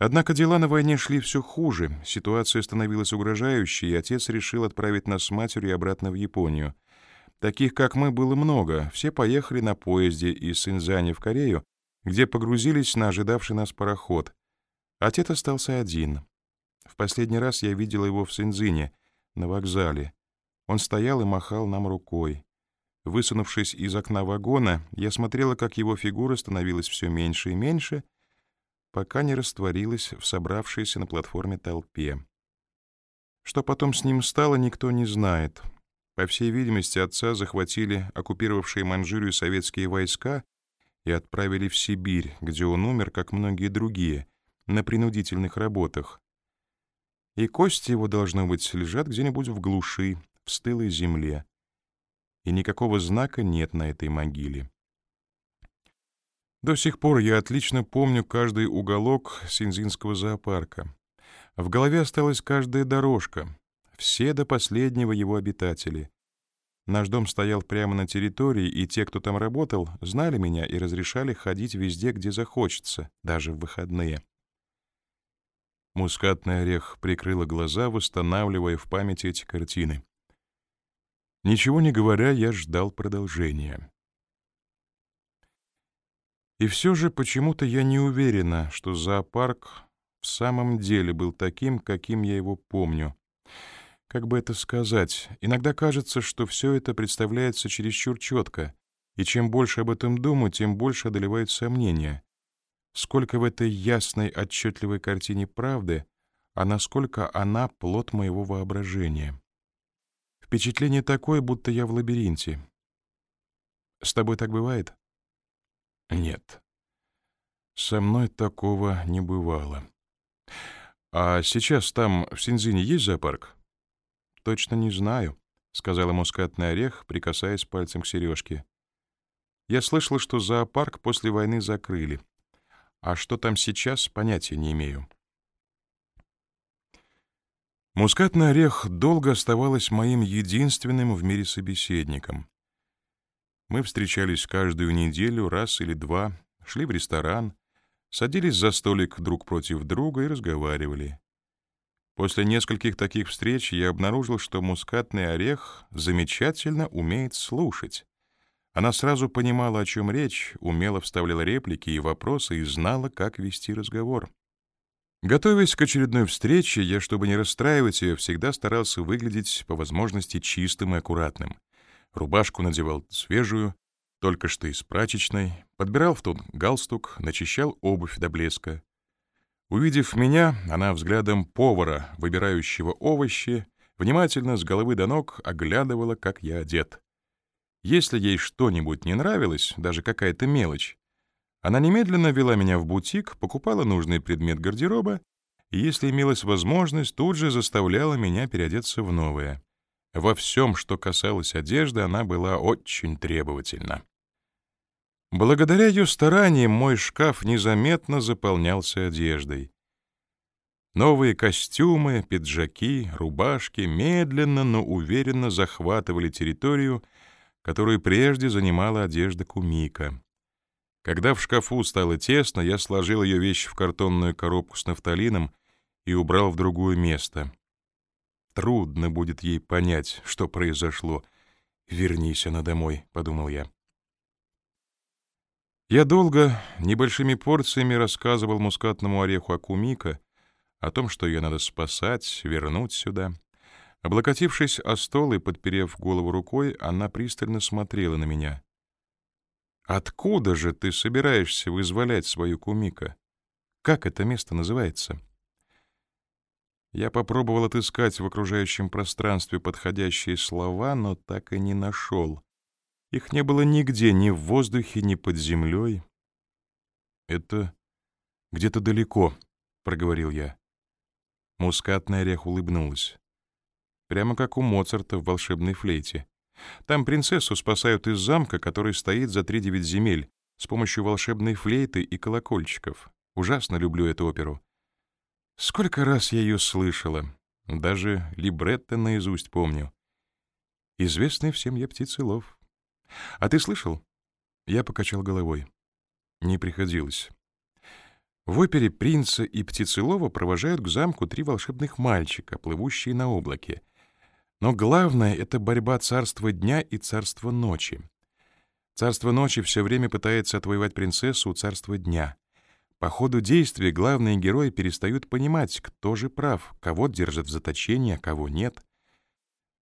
Однако дела на войне шли все хуже, ситуация становилась угрожающей, и отец решил отправить нас с матерью обратно в Японию. Таких, как мы, было много, все поехали на поезде из Синьцзяня в Корею, где погрузились на ожидавший нас пароход. Отец остался один. В последний раз я видела его в Синьцзине, на вокзале. Он стоял и махал нам рукой. Высунувшись из окна вагона, я смотрела, как его фигура становилась все меньше и меньше — пока не растворилась в собравшейся на платформе толпе. Что потом с ним стало, никто не знает. По всей видимости, отца захватили оккупировавшие Манчжурию советские войска и отправили в Сибирь, где он умер, как многие другие, на принудительных работах. И кости его, должно быть, лежат где-нибудь в глуши, в стылой земле. И никакого знака нет на этой могиле. До сих пор я отлично помню каждый уголок Синзинского зоопарка. В голове осталась каждая дорожка, все до последнего его обитатели. Наш дом стоял прямо на территории, и те, кто там работал, знали меня и разрешали ходить везде, где захочется, даже в выходные. Мускатный орех прикрыла глаза, восстанавливая в памяти эти картины. Ничего не говоря, я ждал продолжения. И все же почему-то я не уверена, что зоопарк в самом деле был таким, каким я его помню. Как бы это сказать? Иногда кажется, что все это представляется чересчур четко, и чем больше об этом думаю, тем больше одолевают сомнения. Сколько в этой ясной, отчетливой картине правды, а насколько она — плод моего воображения. Впечатление такое, будто я в лабиринте. С тобой так бывает? Нет. Со мной такого не бывало. А сейчас там, в Синзине, есть зоопарк? Точно не знаю, — сказала мускатный орех, прикасаясь пальцем к сережке. Я слышала, что зоопарк после войны закрыли. А что там сейчас, понятия не имею. Мускатный орех долго оставалась моим единственным в мире собеседником. Мы встречались каждую неделю, раз или два, шли в ресторан, садились за столик друг против друга и разговаривали. После нескольких таких встреч я обнаружил, что мускатный орех замечательно умеет слушать. Она сразу понимала, о чем речь, умело вставляла реплики и вопросы и знала, как вести разговор. Готовясь к очередной встрече, я, чтобы не расстраивать ее, всегда старался выглядеть по возможности чистым и аккуратным рубашку надевал свежую, только что из прачечной, подбирал в тон галстук, начищал обувь до блеска. Увидев меня, она взглядом повара, выбирающего овощи, внимательно с головы до ног оглядывала, как я одет. Если ей что-нибудь не нравилось, даже какая-то мелочь, она немедленно вела меня в бутик, покупала нужный предмет гардероба и, если имелась возможность, тут же заставляла меня переодеться в новое. Во всем, что касалось одежды, она была очень требовательна. Благодаря ее стараниям мой шкаф незаметно заполнялся одеждой. Новые костюмы, пиджаки, рубашки медленно, но уверенно захватывали территорию, которую прежде занимала одежда Кумика. Когда в шкафу стало тесно, я сложил ее вещи в картонную коробку с нафталином и убрал в другое место. Трудно будет ей понять, что произошло. «Вернись она домой», — подумал я. Я долго, небольшими порциями рассказывал мускатному ореху Акумика о том, что ее надо спасать, вернуть сюда. Облокотившись о стол и подперев голову рукой, она пристально смотрела на меня. «Откуда же ты собираешься вызволять свою Кумика? Как это место называется?» Я попробовал отыскать в окружающем пространстве подходящие слова, но так и не нашел. Их не было нигде, ни в воздухе, ни под землей. «Это где-то далеко», — проговорил я. Мускатный орех улыбнулась. Прямо как у Моцарта в волшебной флейте. Там принцессу спасают из замка, который стоит за три девять земель, с помощью волшебной флейты и колокольчиков. Ужасно люблю эту оперу. Сколько раз я ее слышала, даже либретто наизусть помню. Известный всем я птицелов. А ты слышал? Я покачал головой. Не приходилось. В опере «Принца и Птицелова» провожают к замку три волшебных мальчика, плывущие на облаке. Но главное — это борьба царства дня и царства ночи. Царство ночи все время пытается отвоевать принцессу у царства дня. По ходу действия главные герои перестают понимать, кто же прав, кого держат в заточении, а кого нет.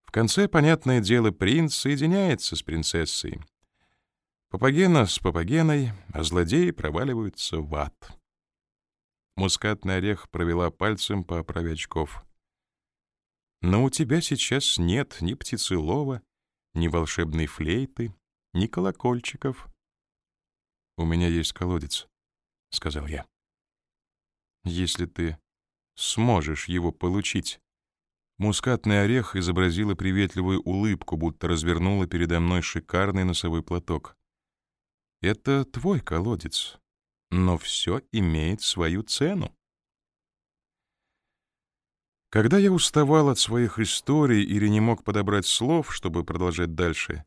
В конце, понятное дело, принц соединяется с принцессой. Папагена с Папагеной, а злодеи проваливаются в ад. Мускатный орех провела пальцем по оправе очков. «Но у тебя сейчас нет ни птицелова, ни волшебной флейты, ни колокольчиков». «У меня есть колодец», — сказал я. «Если ты сможешь его получить». Мускатный орех изобразила приветливую улыбку, будто развернула передо мной шикарный носовой платок. Это твой колодец, но все имеет свою цену. Когда я уставал от своих историй или не мог подобрать слов, чтобы продолжать дальше,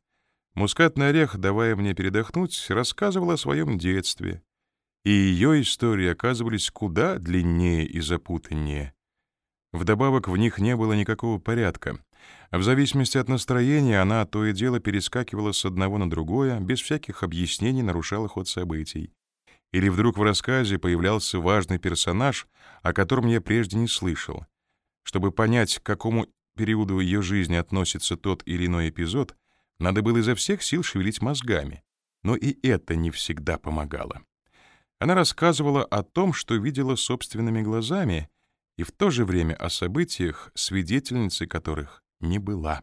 мускатный орех, давая мне передохнуть, рассказывал о своем детстве, и ее истории оказывались куда длиннее и запутаннее. Вдобавок в них не было никакого порядка. В зависимости от настроения она то и дело перескакивала с одного на другое, без всяких объяснений нарушала ход событий. Или вдруг в рассказе появлялся важный персонаж, о котором я прежде не слышал. Чтобы понять, к какому периоду ее жизни относится тот или иной эпизод, надо было изо всех сил шевелить мозгами. Но и это не всегда помогало. Она рассказывала о том, что видела собственными глазами — и в то же время о событиях, свидетельницей которых не была.